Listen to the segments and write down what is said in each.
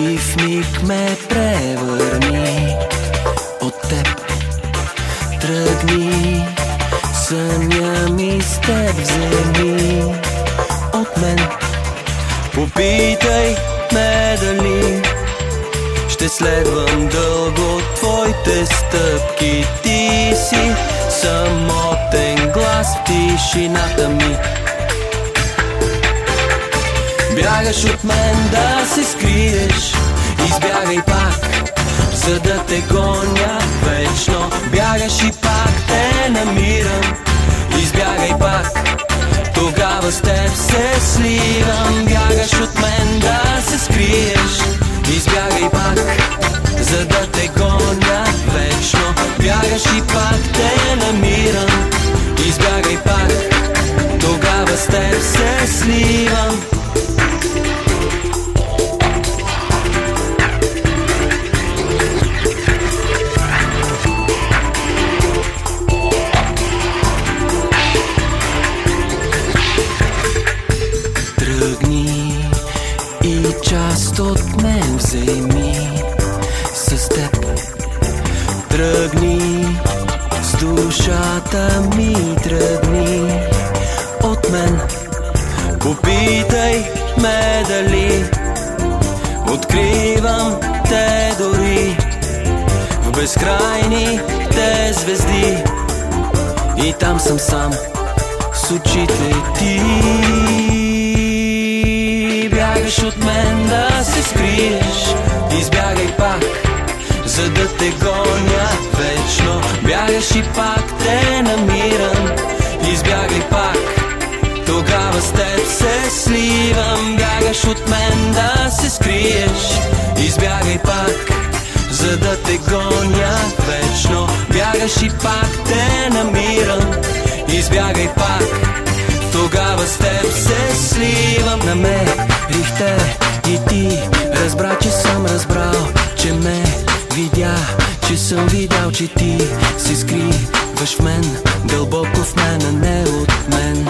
Тръгни и в миг ме превърни от теб. Тръгни, съня ми с теб вземи от мен. Попитай ме дали ще следвам дълго твоите стъпки. Ти си самотен глас в тишината ми. Бягаш от мен да се скриеш. Избягай пак, за да те гоня вечно. Бягаш и пак те намирам. Избягай пак, тогава с теб се сливам. Бягаш част от мен вземи с теб. Тръгни с душата ми, тръгни от мен. Попитай ме дали откривам те дори в безкрайните звезди. И там съм сам с очите ти. Бягаш от мен да се скриеш, избягай пак, за да те гоня вечно. Бягаш и пак те намирам, избягай пак, тогава с теб се сливам. Бягаш от мен да се скриеш, избягай пак, за да те гоня вечно. Бягаш и пак те намирам, избягай пак, тогава с теб се сливам. Намерихте и ти, разбра, че съм разбрал, че ме видя, че съм видял, че ти се скриваш в мен, дълбоко в мен, а не от мен,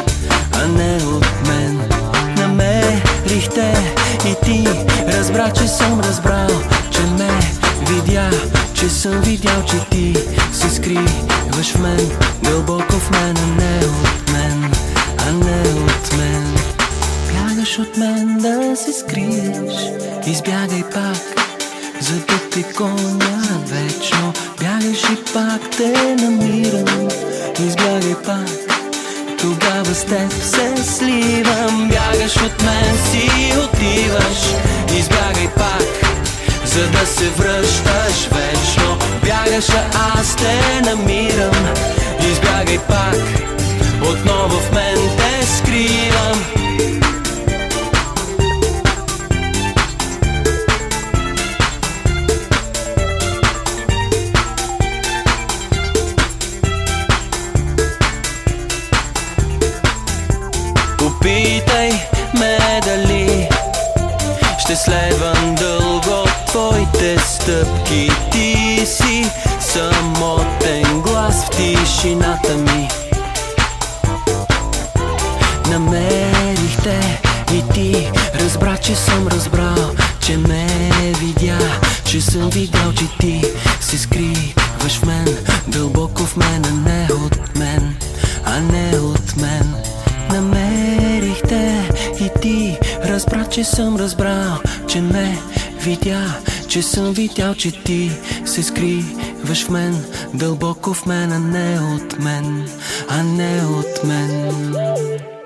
а не от мен. Намерихте и ти, разбра, че съм разбрал, че ме видя, че съм видял, че ти се скриваш в мен, дълбоко в мен, а не от мен, а не от мен. От мен да се скриеш, избягай пак, за да те гоня вечно. Бягаш и пак те намирам, избягай пак, тогава с теб се сливам. Бягаш от мен си отиваш, избягай пак, за да се връщаш вечно. Бягаш, а аз те намирам, Попитай ме дали ще следвам дълго твоите стъпки. Ти си самотен глас в тишината ми. Намерихте и ти разбра, че съм разбрал, че ме видя, че съм видял, че ти се скриваш в мен, дълбоко в мен, а не от мен, а не от разбра, че съм разбрал, че ме видя, че съм видял, че ти се скриваш в мен, дълбоко в мен, а не от мен, а не от мен.